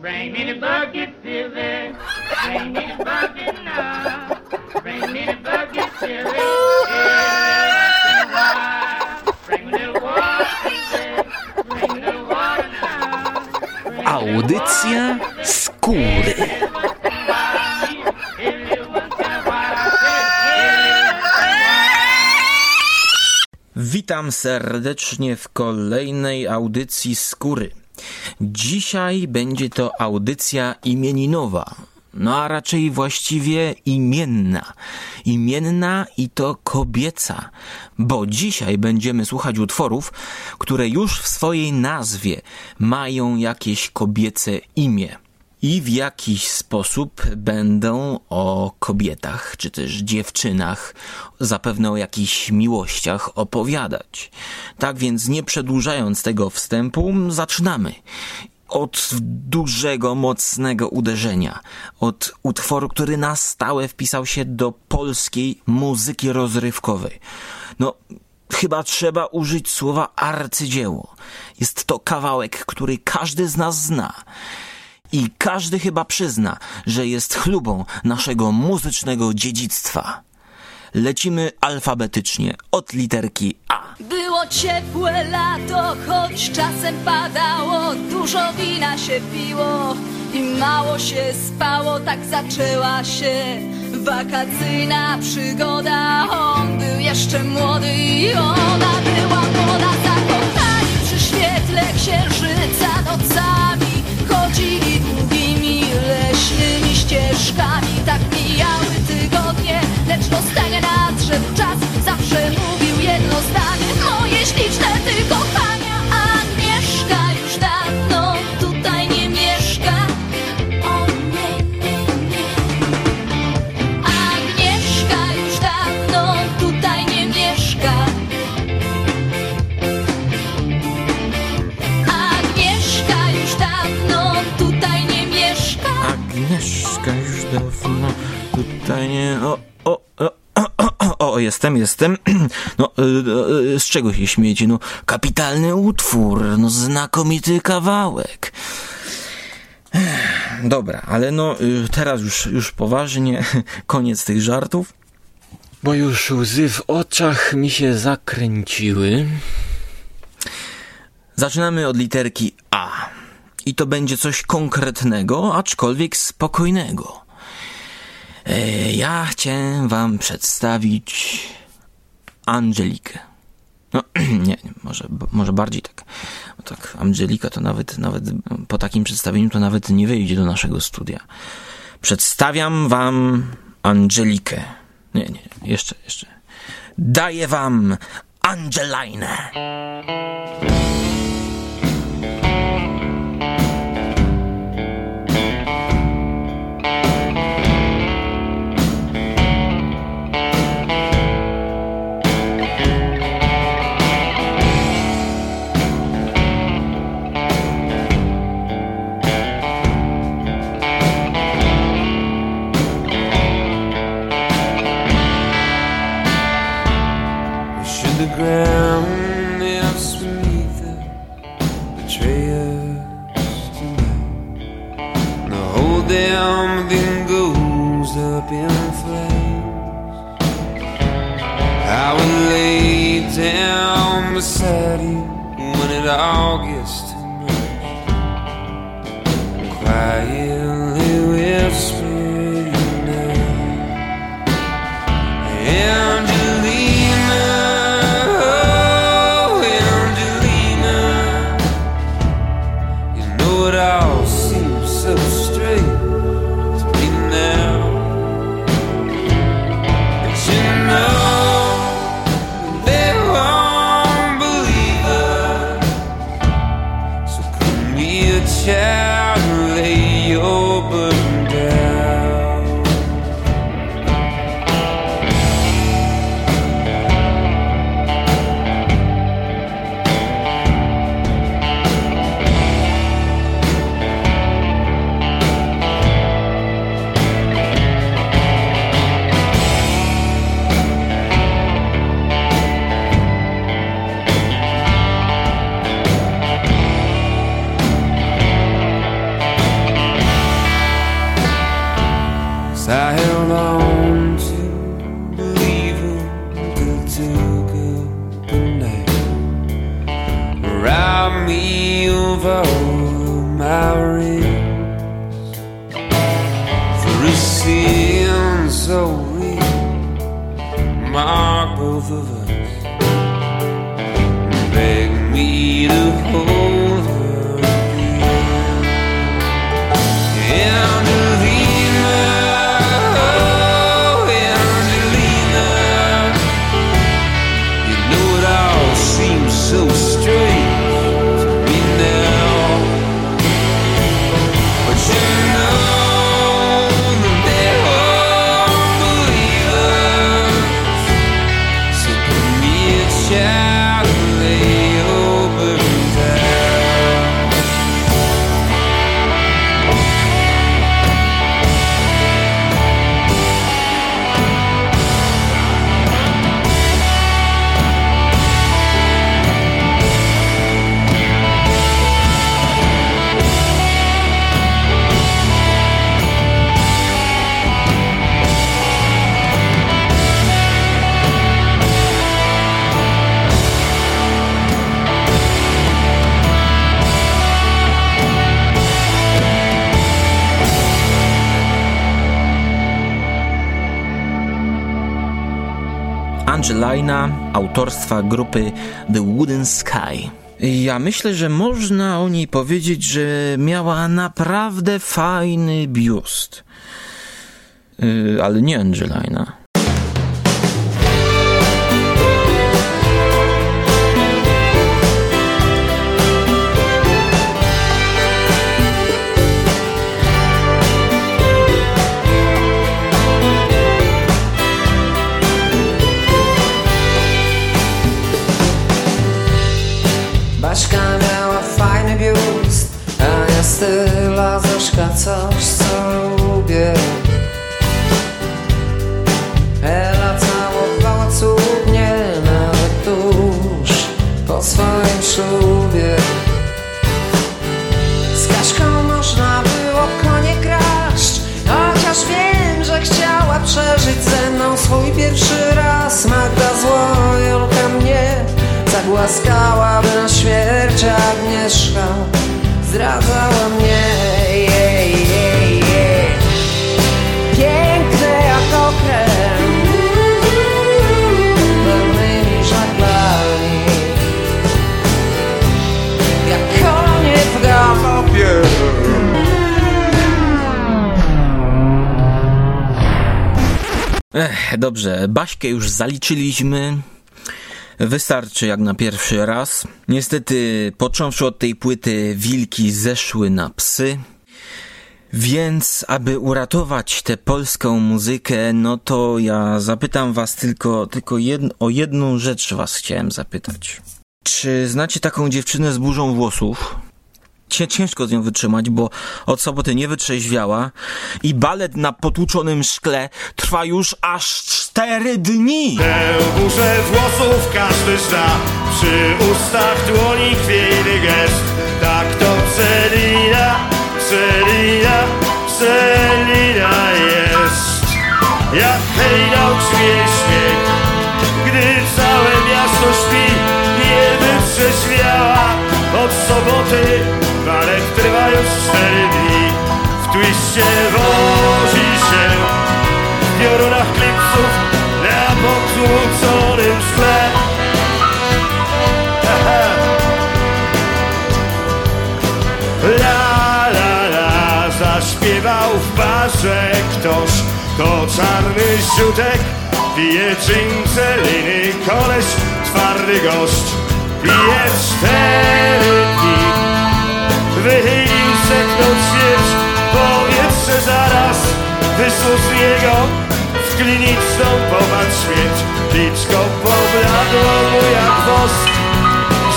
Bring me the bucket, Silver. Bring me the bucket now. Bring me the bucket, Silver. Bring me the water, Silver. Bring me the water now. Audycja skóry. Witam serdecznie w kolejnej audycji skóry. Dzisiaj będzie to audycja imieninowa, no a raczej właściwie imienna. Imienna i to kobieca, bo dzisiaj będziemy słuchać utworów, które już w swojej nazwie mają jakieś kobiece imię i w jakiś sposób będą o kobietach, czy też dziewczynach, zapewne o jakichś miłościach opowiadać. Tak więc nie przedłużając tego wstępu, zaczynamy. Od dużego, mocnego uderzenia, od utworu, który na stałe wpisał się do polskiej muzyki rozrywkowej. No, chyba trzeba użyć słowa arcydzieło. Jest to kawałek, który każdy z nas zna. I każdy chyba przyzna, że jest chlubą naszego muzycznego dziedzictwa. Lecimy alfabetycznie od literki A. Było ciepłe lato, choć czasem padało, dużo wina się piło i mało się spało, tak zaczęła się wakacyjna przygoda. On był jeszcze młody i ona była młoda, zakochani przy świetle księżyca nocami. Ścieżkami, tak mijały tygodnie, lecz rozstania nadszedł jestem, jestem. No, y, y, z czego się śmiecie? No, kapitalny utwór, no, znakomity kawałek. Dobra, ale no, y, teraz już, już poważnie, koniec tych żartów. Bo już łzy w oczach mi się zakręciły. Zaczynamy od literki A. I to będzie coś konkretnego, aczkolwiek spokojnego. E, ja chciałem wam przedstawić Angelikę. No, nie, może, może bardziej tak. Bo tak, Angelika to nawet, nawet po takim przedstawieniu to nawet nie wyjdzie do naszego studia. Przedstawiam wam Angelikę. Nie, nie, jeszcze, jeszcze. Daję wam Angelinę. Ground else beneath it betray us tonight? And the whole damn thing goes up in flames. I would lay down beside you when it all gets Angelina autorstwa grupy The Wooden Sky. Ja myślę, że można o niej powiedzieć, że miała naprawdę fajny biust. Yy, ale nie Angelina. Coś, co lubię. Ela całowała cudnie, nawet tuż po swoim ślubie. Z Kaśką można było konie kraść, chociaż wiem, że chciała przeżyć ze mną swój pierwszy raz. Magda złojolka mnie zagłaskałaby na śmierć, Agnieszka zdradzała mnie. Ech, dobrze, Baśkę już zaliczyliśmy. Wystarczy jak na pierwszy raz. Niestety, począwszy od tej płyty, wilki zeszły na psy. Więc, aby uratować tę polską muzykę, no to ja zapytam was tylko, tylko o jedną rzecz was chciałem zapytać. Czy znacie taką dziewczynę z burzą włosów? Cię ciężko z nią wytrzymać, bo od soboty nie wytrzeźwiała i balet na potłuczonym szkle trwa już aż cztery dni! Tę burzę włosów każdy zna. Przy ustach dłoni chwiejny gest. Tak to Celina, Celina, Celina jest. Jak hejnał grzmie śmiech Gdy całe miasto śpi Nie wytrzeźwiała. Od soboty balet trwa już cztery dni W twiście wozi się w piorunach klipsów na potłuczonym szkle. La la la, zaśpiewał w barze ktoś, to czarny ziutek, pije cinceliny, koleś, twardy gość, pije cztery dni. Wychylił seknął śmierć, powietrze zaraz wyszło z w kliniczną popatrz śmierć. Liczko pobladło mu jak wosk,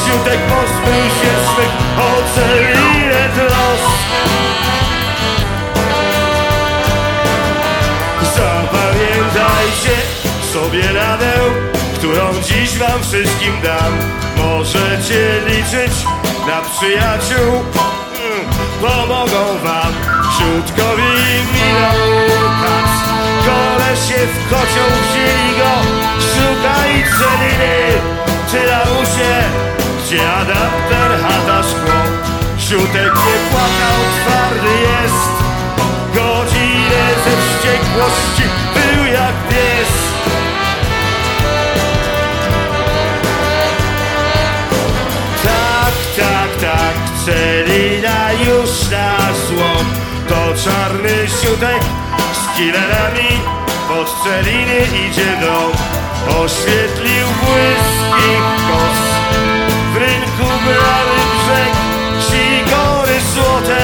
ziutek pozbył się swych ocelinet los. Zapamiętajcie sobie radę, którą dziś wam wszystkim dam. Możecie liczyć na przyjaciół, mm, pomogą wam. Siutkowi minął kac, w kocioł wzięli go Szukaj celiny Czy lamusie Gdzie adapter, chata, szkło Siutek nie płakał, twardy jest. Godzinę ze wściekłości Był jak pies Celina już na złom To czarny siutek z killerami. Pod celiny idzie dom. Oświetlił błyski kos. W rynku brały brzeg. Sigory złote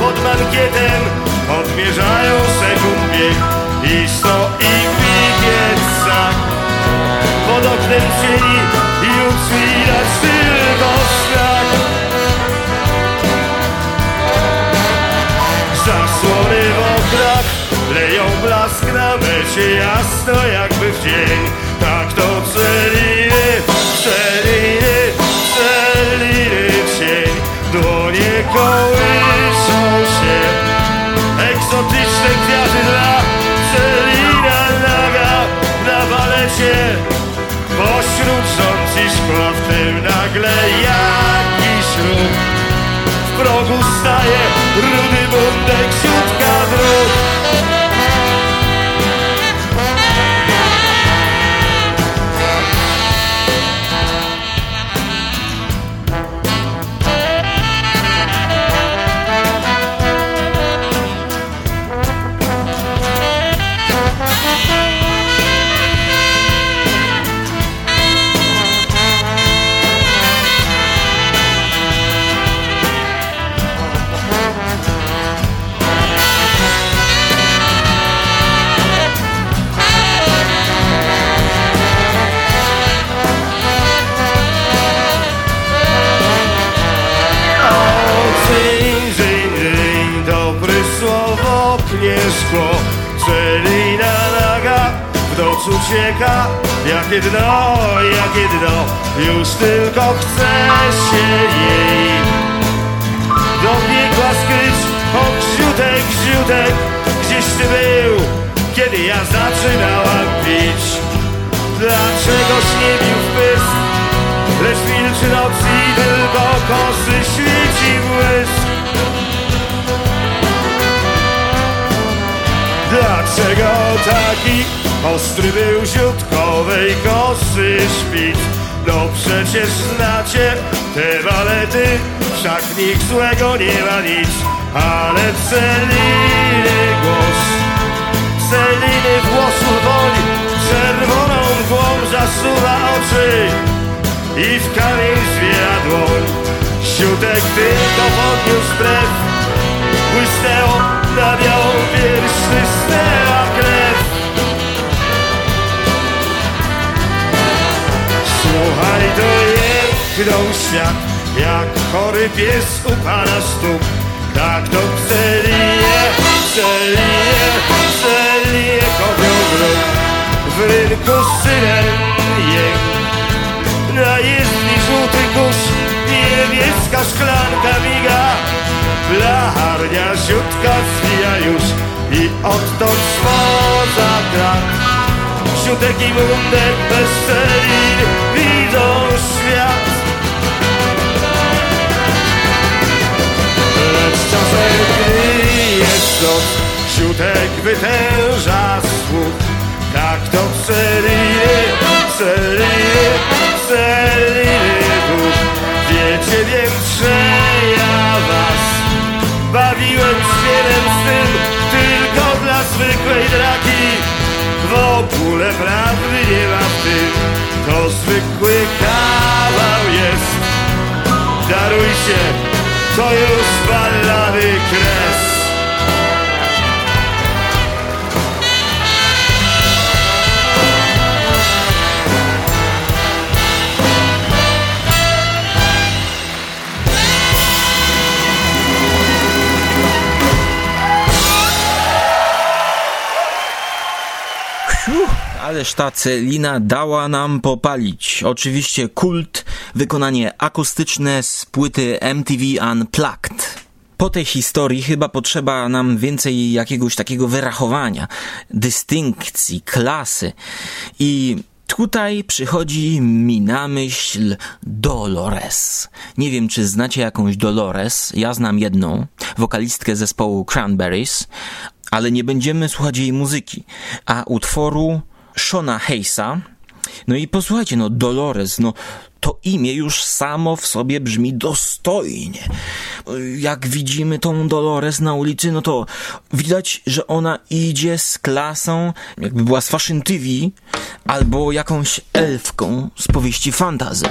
Pod mankietem Odmierzają sekund bieg I stoi pieca pod oknem cieni już widać tylko strach leją blask na mecie jasno jakby w dzień. Tak to celiny, celiny, celiny cień Dłonie kołyszą się. Egzotyczne kwiaty dla celina naga na balecie. Pośród rząd i szkła w tym nagle jakiś ruch W progu staje rudy bundek noc ucieka Jakie dno, jakie dno Już tylko chce się jej Do piekła skryć. O grziutek, grziutek Gdzieś ty był Kiedy ja zaczynałam pić. Dlaczegoś nie bił w pysk Lecz milczy noc i tylko kosy świeci błysk Dlaczego taki ostry był ziutkowej kosy szpic? No przecież znacie te balety, wszak nikt złego nie ma nic Ale celiny głos, celiny włosu woli Czerwoną mgłą zasuwa oczy. I w kamień zwiera dłoń. Siutek tylko podniósł brew Błysnęło na białą pierś Wysnęła krew Słuchaj, to jęknął świat Jak chory pies u pana stóp. Tak to celije, celije, celije kopią grób. W rynku syren jęk na jezdni żółty kurz Niebieska szklanka miga. Blacharnia ziutka zwija już I odtąd swoza krak Siutek i mundek bez celin noc Siutek wytęża słuch. Tak to celiny, celiny, celiny dusz Wiecie, wiem, że ja was Bawiłem świerem z tym Tylko dla zwykłej draki. W ogóle prawdy nie ma w tym. To zwykły kawał jest. Darujcie, to już ballady kres Ależ ta celina dała nam popalić. Oczywiście kult, wykonanie akustyczne z płyty MTV Unplugged. Po tej historii chyba potrzeba nam więcej jakiegoś takiego wyrachowania, dystynkcji, klasy. I tutaj przychodzi mi na myśl Dolores. Nie wiem, czy znacie jakąś Dolores. Ja znam jedną, wokalistkę zespołu Cranberries, ale nie będziemy słuchać jej muzyki, a utworu Shona Hayesa. No i posłuchajcie, no Dolores, no to imię już samo w sobie brzmi dostojnie. Jak widzimy tą Dolores na ulicy, no to widać, że ona idzie z klasą, jakby była z Fashion TV, albo jakąś elfką z powieści fantazy.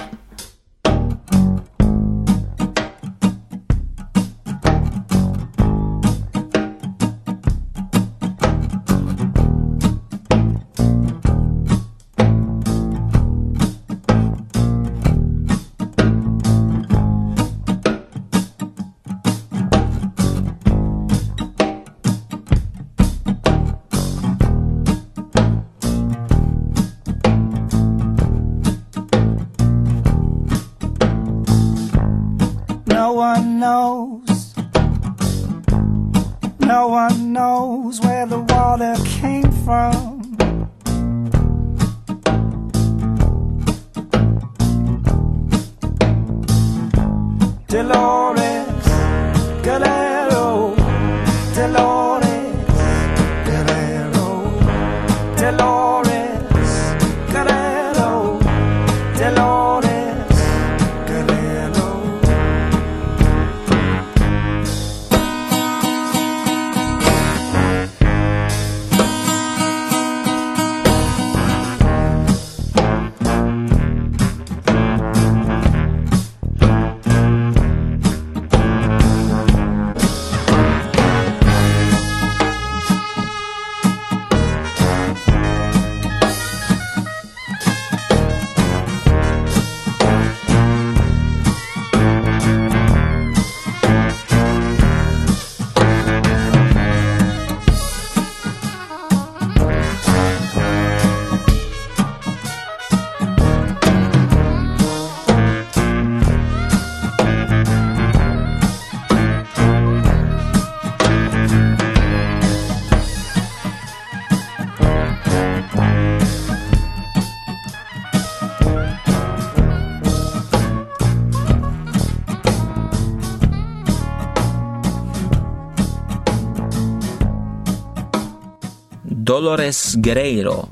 Guerreiro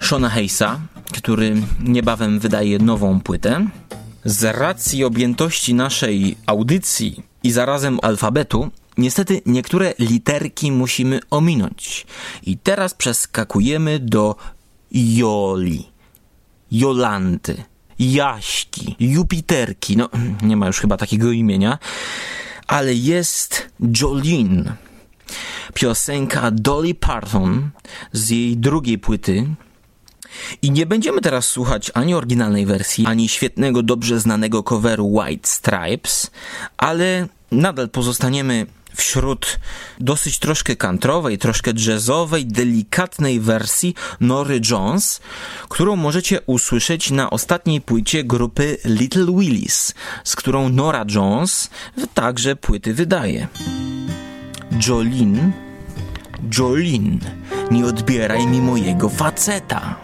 Shona Hayesa, który niebawem wydaje nową płytę. Z racji objętości naszej audycji i zarazem alfabetu, niestety niektóre literki musimy ominąć. I teraz przeskakujemy do Joli, Jolanty, Jaśki, Jupiterki. No, nie ma już chyba takiego imienia, ale jest Jolene piosenka Dolly Parton z jej drugiej płyty. I nie będziemy teraz słuchać ani oryginalnej wersji, ani świetnego, dobrze znanego coveru White Stripes, ale nadal pozostaniemy wśród dosyć troszkę kantrowej, troszkę jazzowej, delikatnej wersji Nory Jones, którą możecie usłyszeć na ostatniej płycie grupy Little Willis, z którą Nora Jones także płyty wydaje. Jolene, Jolene, nie odbieraj mi mojego faceta.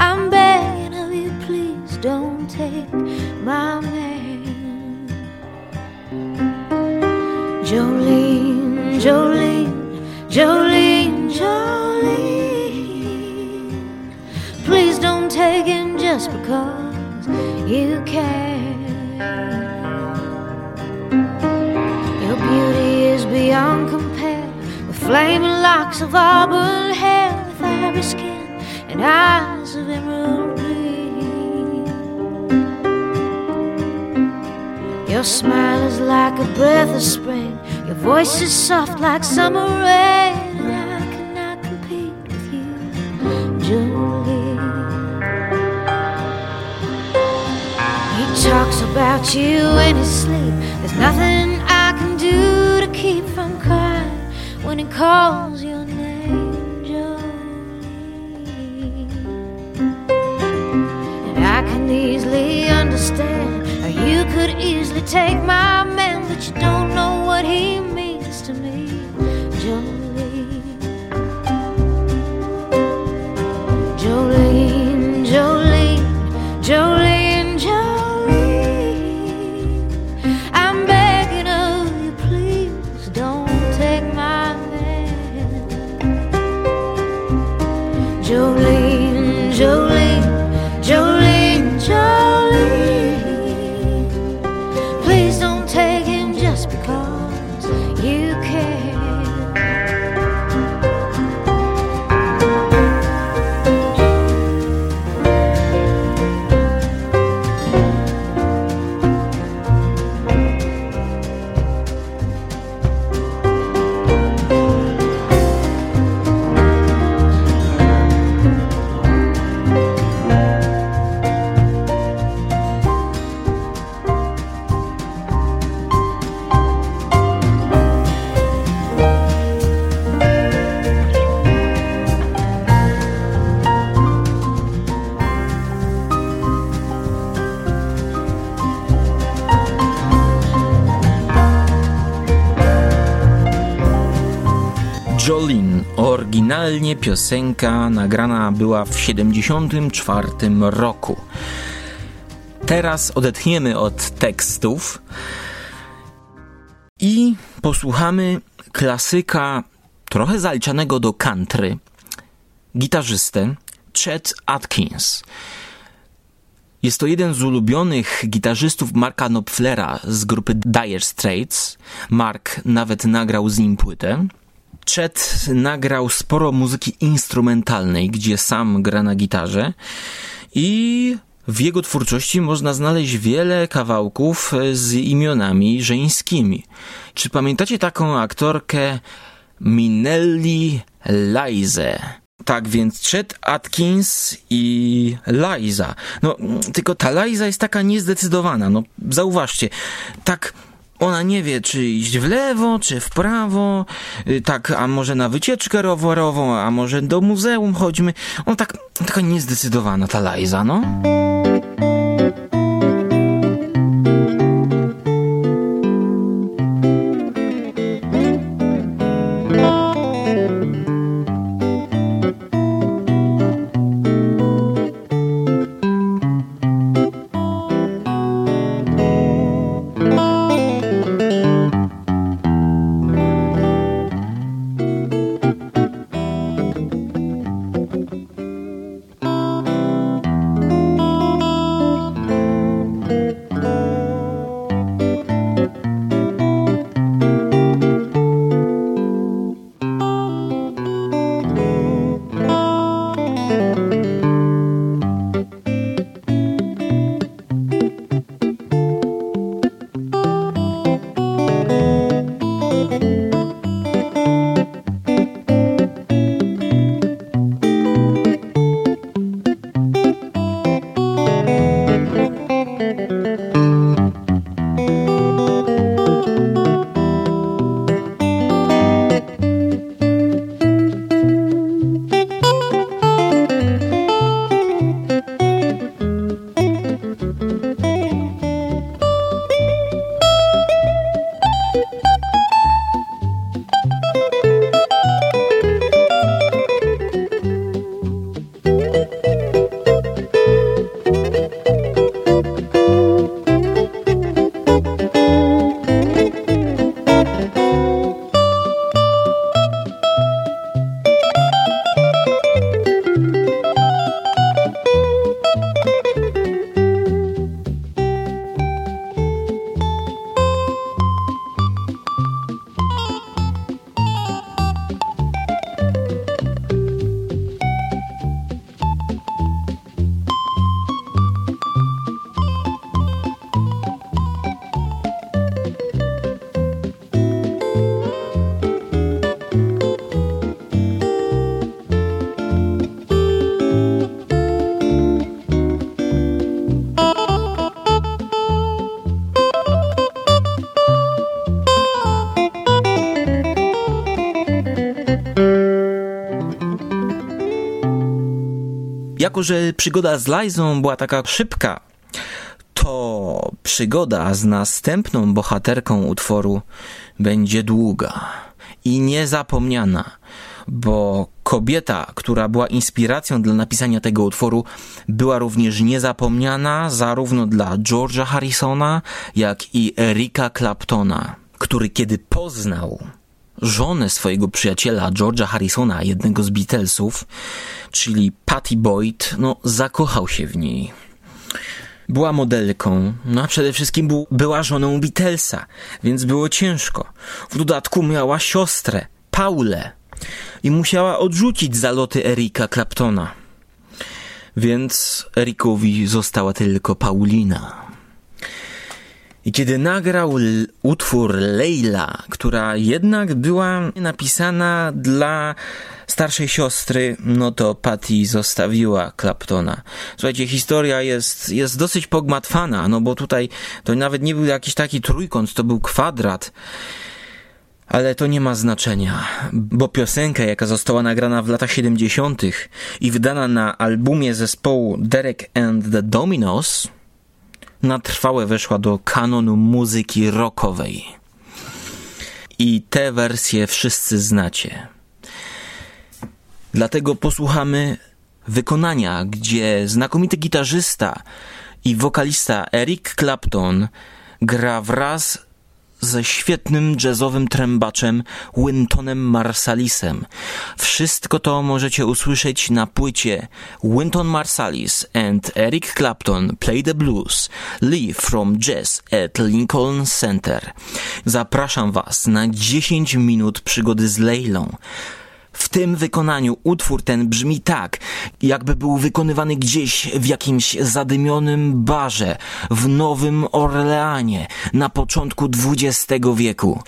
I'm begging of you, please don't take my man. Jolene, Jolene, Jolene, Jolene. Please don't take him just because you can. Your beauty is beyond compare with flaming locks of auburn hair, with ivory skin and eyes Your smile is like a breath of spring, your voice is soft like summer rain, I cannot compete with you, Julie. He talks about you in his sleep. There's nothing I can do to keep from crying when he calls your name, Jolene. And I can easily understand could easily take my man, but you don't know what he means Piosenka nagrana była w 74 roku. Teraz odetchniemy od tekstów i posłuchamy klasyka trochę zaliczanego do country, gitarzystę Chet Atkins. Jest to jeden z ulubionych gitarzystów Marka Knopflera z grupy Dire Straits. Mark nawet nagrał z nim płytę. Chet nagrał sporo muzyki instrumentalnej, gdzie sam gra na gitarze i w jego twórczości można znaleźć wiele kawałków z imionami żeńskimi. Czy pamiętacie taką aktorkę Minelli Lize? Tak więc Chet Atkins i Liza. No, tylko ta Liza jest taka niezdecydowana. No, zauważcie, tak ona nie wie, czy iść w lewo, czy w prawo, y, tak, a może na wycieczkę rowerową, a może do muzeum chodźmy. Ona tak, taka niezdecydowana ta Liza, no. Jako że przygoda z Lizą była taka szybka, to przygoda z następną bohaterką utworu będzie długa i niezapomniana, bo kobieta, która była inspiracją dla napisania tego utworu, była również niezapomniana zarówno dla George'a Harrisona, jak i Erika Claptona, który kiedy poznał żonę swojego przyjaciela George'a Harrisona, jednego z Beatlesów, czyli Patty Boyd, no zakochał się w niej. Była modelką, no a przede wszystkim był, była żoną Beatlesa, więc było ciężko. W dodatku miała siostrę, Paulę, i musiała odrzucić zaloty Erika Claptona. Więc Erikowi została tylko Paulina. I kiedy nagrał utwór Leila, która jednak była napisana dla starszej siostry, no to Patty zostawiła Claptona. Słuchajcie, historia jest, jest dosyć pogmatwana, no bo tutaj to nawet nie był jakiś taki trójkąt, to był kwadrat. Ale to nie ma znaczenia, bo piosenka, jaka została nagrana w latach 70. i wydana na albumie zespołu Derek and the Dominos, na trwałe weszła do kanonu muzyki rockowej. I te wersje wszyscy znacie. Dlatego posłuchamy wykonania, gdzie znakomity gitarzysta i wokalista Eric Clapton gra wraz ze świetnym jazzowym trębaczem Wintonem Marsalisem. Wszystko to możecie usłyszeć na płycie Winton Marsalis and Eric Clapton Play the Blues Live from Jazz at Lincoln Center. Zapraszam Was na 10 minut przygody z Leilą. W tym wykonaniu utwór ten brzmi tak, jakby był wykonywany gdzieś w jakimś zadymionym barze w Nowym Orleanie na początku XX wieku.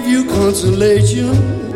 Give you consolation.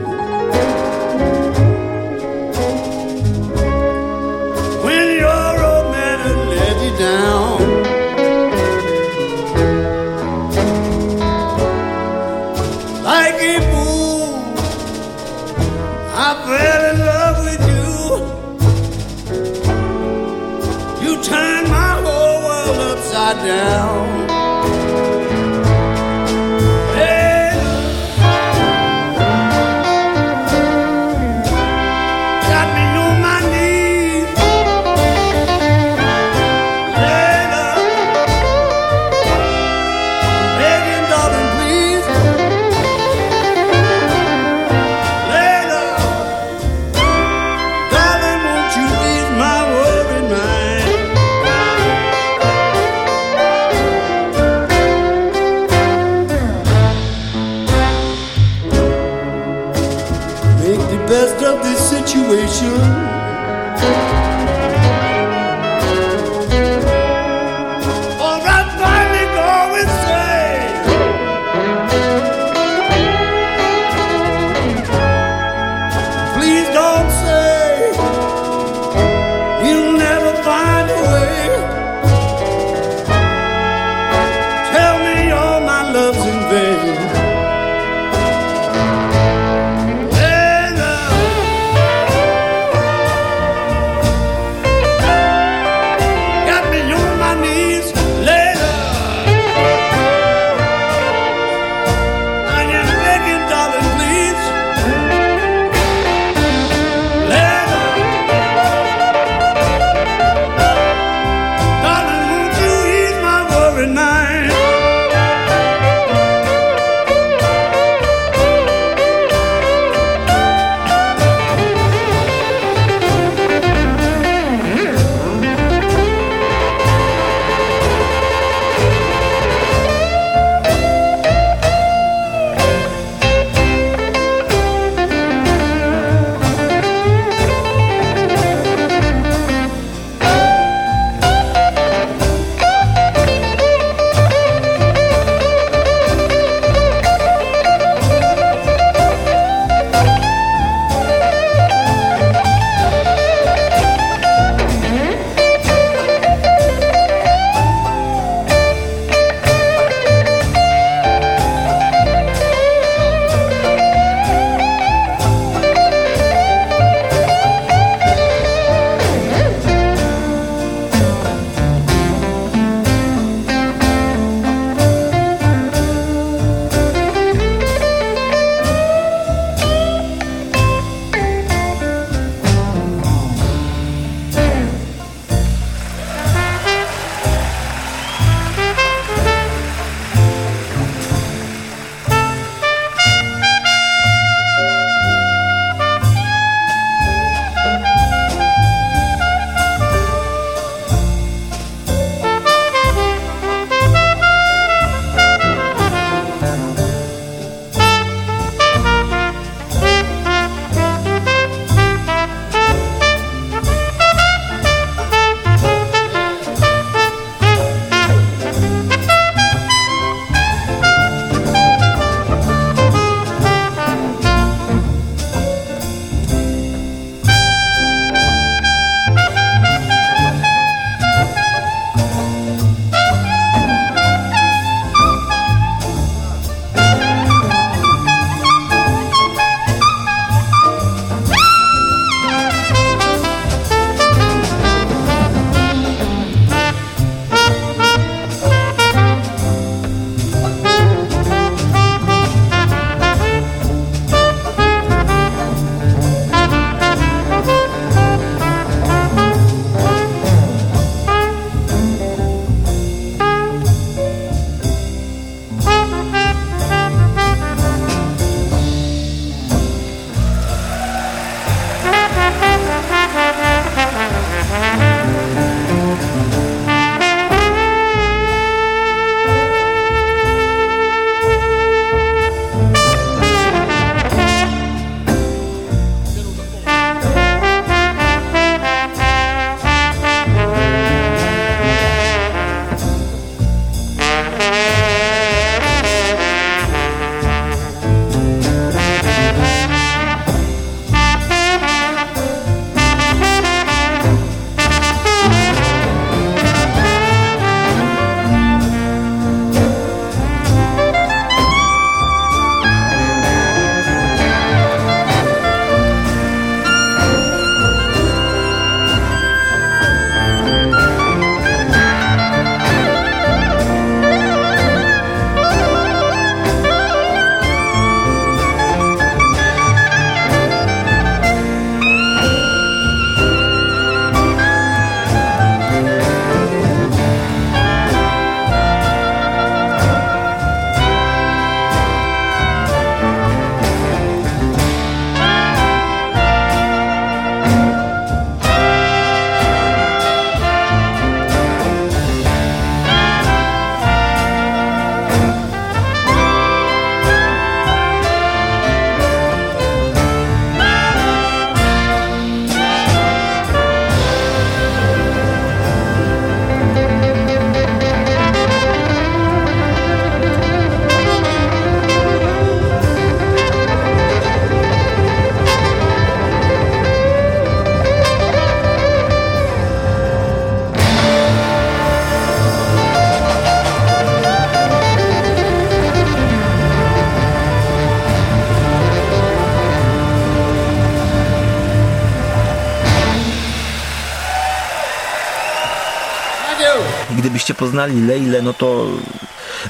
Gdybyście poznali Leilę, no to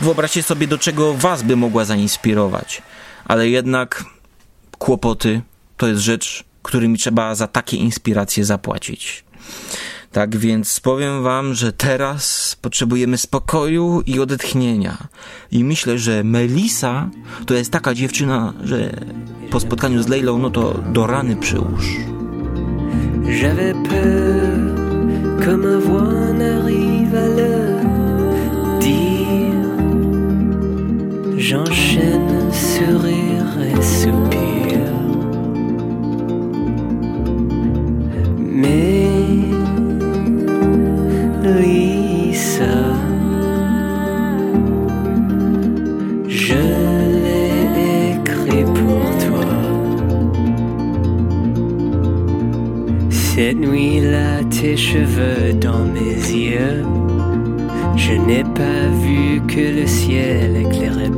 wyobraźcie sobie, do czego was by mogła zainspirować. Ale jednak kłopoty to jest rzecz, którymi trzeba za takie inspiracje zapłacić. Tak więc powiem wam, że teraz potrzebujemy spokoju i odetchnienia. I myślę, że Melisa to jest taka dziewczyna, że po spotkaniu z Leilą, no to do rany przyłóż. J'avais peur que voix n'arrive à le J'enchaîne sourire et soupir. Mais Lisa, je l'ai écrit pour toi. Cette nuit-là, tes cheveux dans mes yeux. Je n'ai pas vu que le ciel éclairait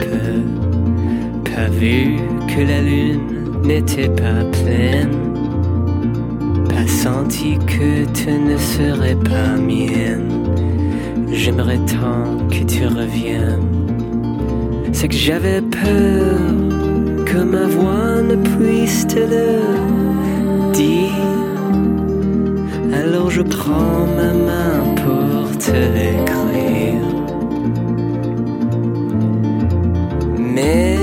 pas vu que la lune n'était pas pleine, pas senti que tu ne serais pas mienne. J'aimerais tant que tu reviennes. C'est que j'avais peur que ma voix ne puisse te le dire. Alors je prends ma main pour te l'écrire. Primeiro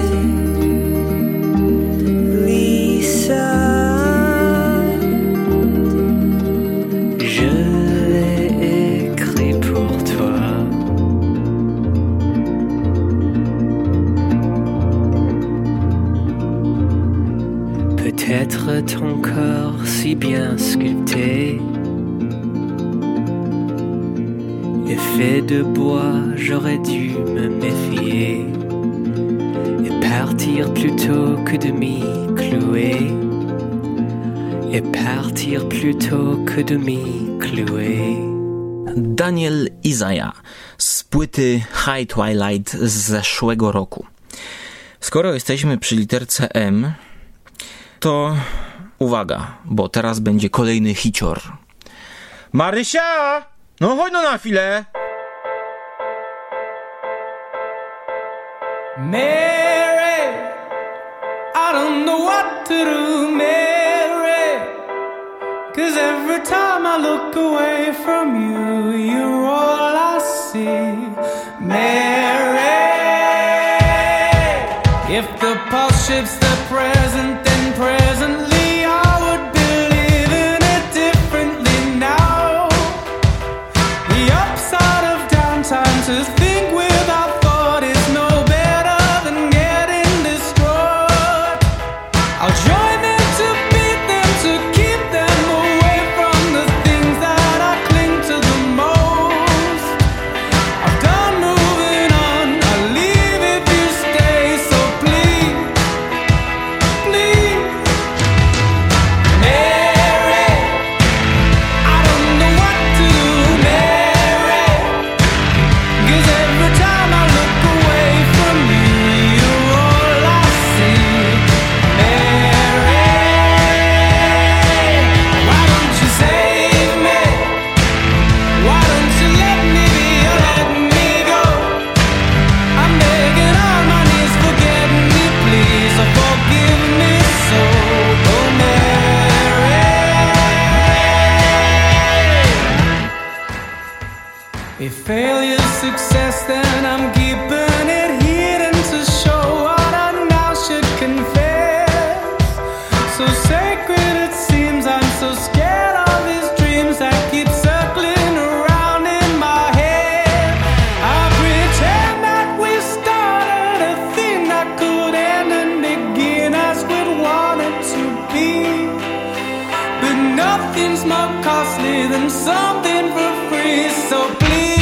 Daniel Izaja z płyty High Twilight z zeszłego roku. Skoro jesteśmy przy literce M, to uwaga, bo teraz będzie kolejny hicior. Marysia! No chodź no na chwilę! Mary, I don't know what to do, Mary. Cause every time I look away from you, you're all I see. Be. But nothing's more costly than something for free. So please,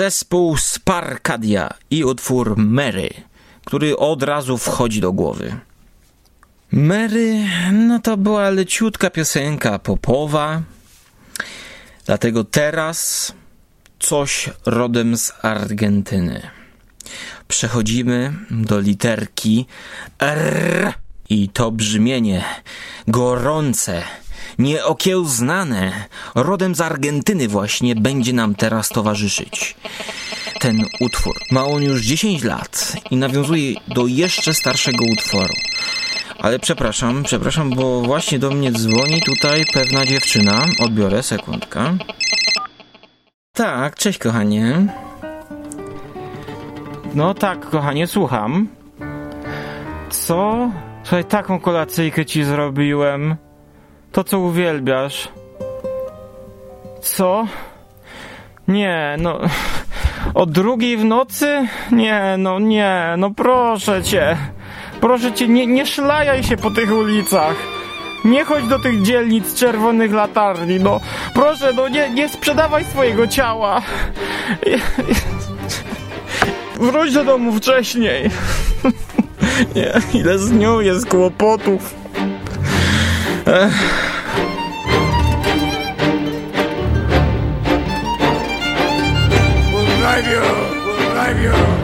Zespół Sparkadia i utwór Mary, który od razu wchodzi do głowy. Mary, no to była leciutka piosenka popowa, dlatego teraz coś rodem z Argentyny. Przechodzimy do literki R i to brzmienie gorące, nieokiełznane, rodem z Argentyny właśnie będzie nam teraz towarzyszyć. Ten utwór ma on już 10 lat i nawiązuje do jeszcze starszego utworu. Ale przepraszam, przepraszam, bo właśnie do mnie dzwoni tutaj pewna dziewczyna. Odbiorę, sekundkę. Tak, cześć kochanie. No tak, kochanie, słucham. Co? Słuchaj, taką kolacyjkę ci zrobiłem. To, co uwielbiasz. Co? Nie, no... O drugiej w nocy? Nie, no nie, no proszę cię. Proszę cię, nie, nie szlajaj się po tych ulicach. Nie chodź do tych dzielnic czerwonych latarni, no. Proszę, no nie, nie sprzedawaj swojego ciała. Wróć do domu wcześniej. Nie, ile z nią jest kłopotów. We'll drive you, we'll drive you,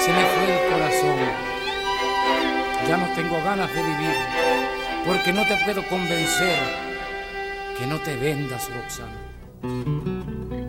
se me fue el corazón. Ya no tengo ganas de vivir, porque no te puedo convencer que no te vendas, Roxana.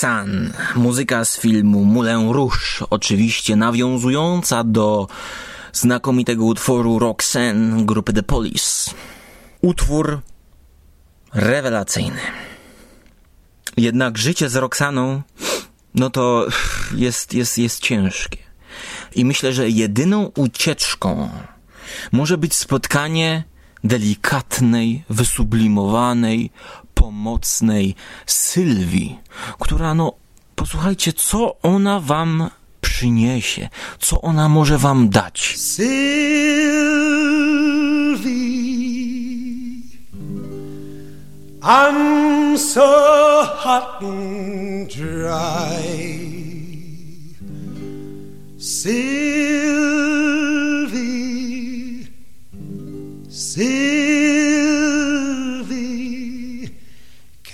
Roxanne, muzyka z filmu Moulin Rouge, oczywiście nawiązująca do znakomitego utworu Roxanne grupy The Police. Utwór rewelacyjny. Jednak życie z Roxaną, no to jest, jest, jest ciężkie. I myślę, że jedyną ucieczką może być spotkanie delikatnej, wysublimowanej, pomocnej Sylwii, która no, posłuchajcie, co ona wam przyniesie, co ona może wam dać. Sylvie, I'm so hot and dry.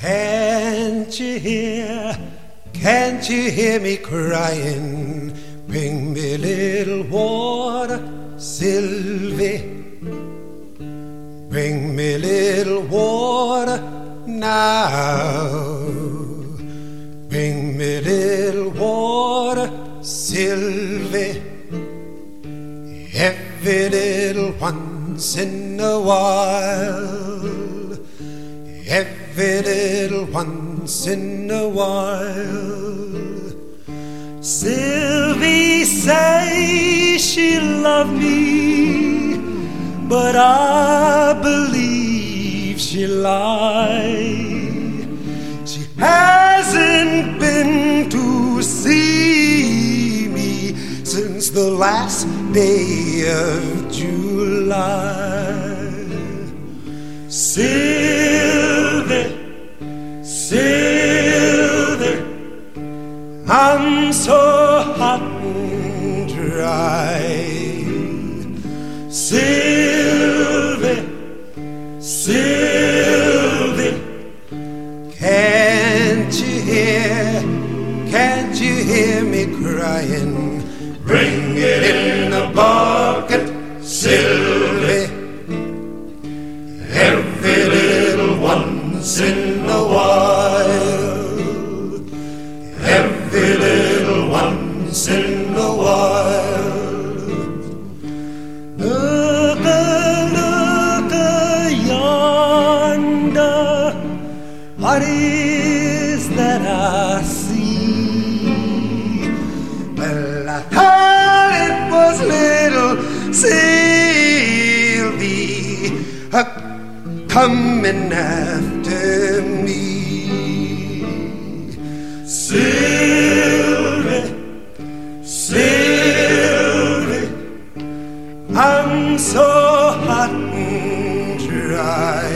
Can't you hear? Can't you hear me crying? Bring me little water, Sylvie. Bring me little water now. Bring me little water, Sylvie. Every little once in a while. Every little once in a while. Sylvie say she love me, but I believe she lie. She hasn't been to see me since the last day of July. Sylvie, I'm so hot and dry. Sylvie, Sylvie, can't you hear, can't you hear me crying? Bring it in a bucket, Sylvie. Every little once in coming after me. Sylvie, Sylvie, I'm so hot and dry.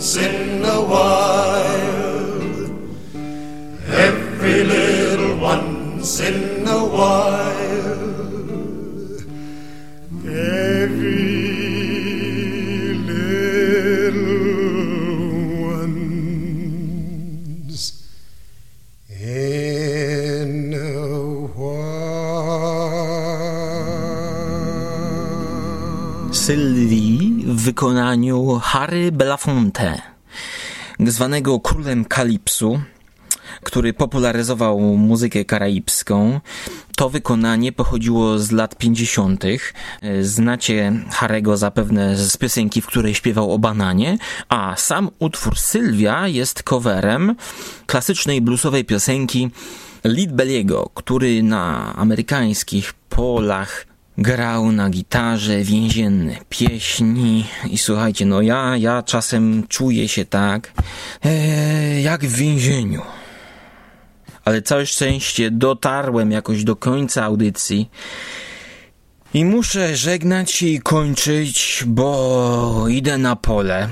sin wykonaniu Harry Belafonte, zwanego królem kalipsu, który popularyzował muzykę karaibską. To wykonanie pochodziło z lat 50. Znacie Harego zapewne z piosenki, w której śpiewał o bananie, a sam utwór Sylwia jest coverem klasycznej bluesowej piosenki Lead Belliego, który na amerykańskich polach grał na gitarze więzienne pieśni i słuchajcie, no ja, ja czasem czuję się tak, e, jak w więzieniu. Ale całe szczęście dotarłem jakoś do końca audycji i muszę żegnać się i kończyć, bo idę na pole.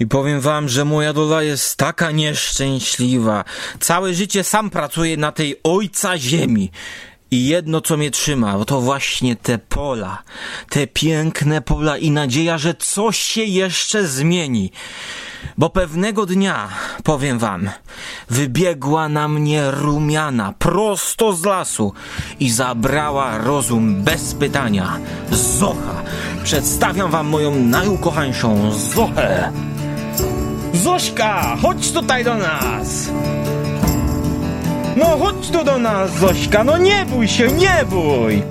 I powiem wam, że moja dola jest taka nieszczęśliwa. Całe życie sam pracuję na tej ojca ziemi. I jedno, co mnie trzyma, to właśnie te pola. Te piękne pola i nadzieja, że coś się jeszcze zmieni. Bo pewnego dnia, powiem wam, wybiegła na mnie rumiana prosto z lasu i zabrała rozum bez pytania. Zocha. Przedstawiam wam moją najukochańszą Zochę. Zośka, chodź tutaj do nas! No chodź tu do nas, Zośka, no nie bój się, nie bój!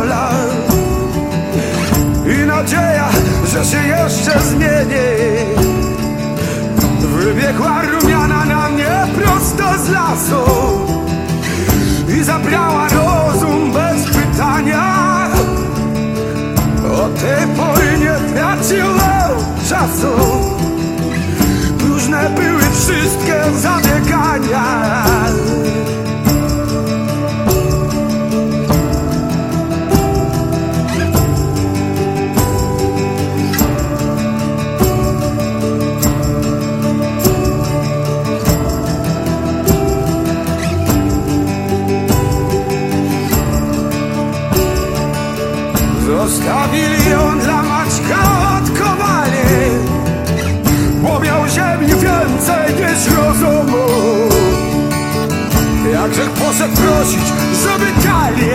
Pola I nadzieja, że się jeszcze zmieni. Wybiegła rumiana na mnie prosto z lasu I zabrała rozum bez pytania. Od tej pory nie traciłem czasu. Próżne były wszystkie zabiegania prosić, żeby dali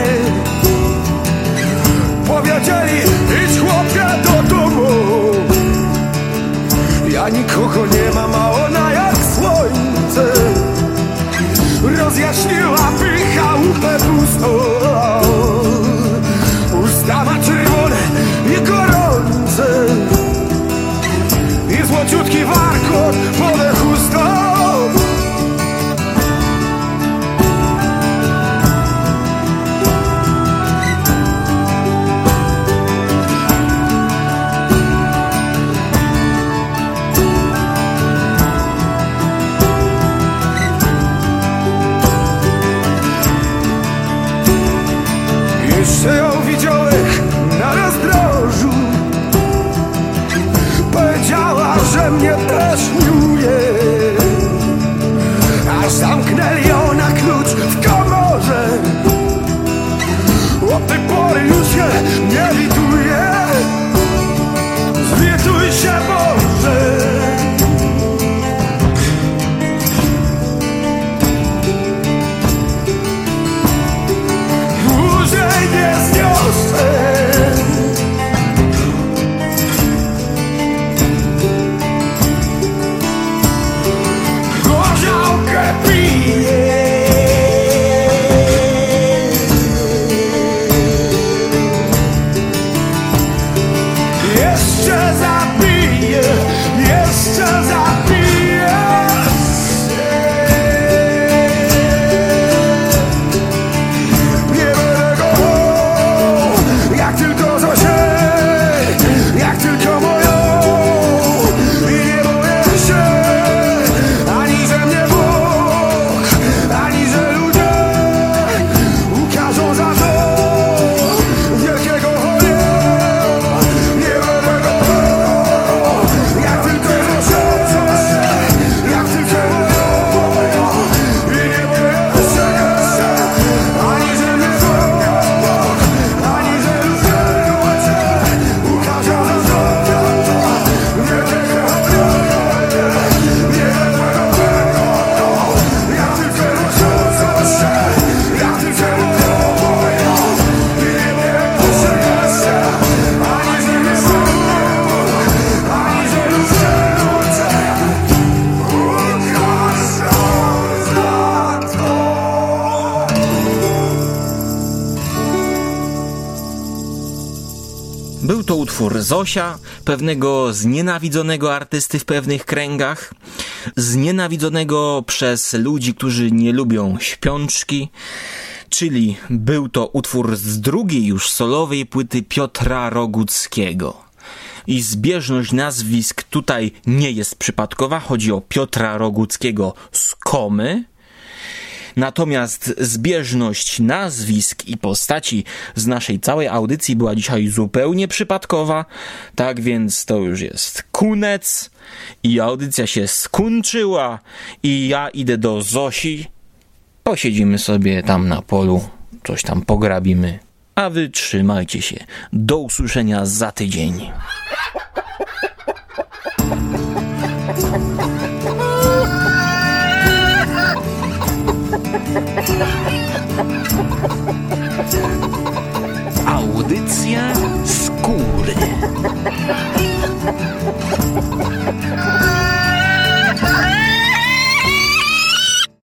Powiedzieli, idź chłopie do domu. Ja nikogo nie mam, a ona jak słońce. Rozjaśniła pycha łupę pustą. Usta ma czerwone i gorące. I złociutki warkot utwór Zosia, pewnego znienawidzonego artysty w pewnych kręgach, znienawidzonego przez ludzi, którzy nie lubią śpiączki, czyli był to utwór z drugiej już solowej płyty Piotra Roguckiego. I zbieżność nazwisk tutaj nie jest przypadkowa, chodzi o Piotra Roguckiego z Komy, Natomiast zbieżność nazwisk i postaci z naszej całej audycji była dzisiaj zupełnie przypadkowa. Tak więc to już jest kunec i audycja się skończyła i ja idę do Zosi. Posiedzimy sobie tam na polu, coś tam pograbimy. A wy trzymajcie się. Do usłyszenia za tydzień. Ha ha!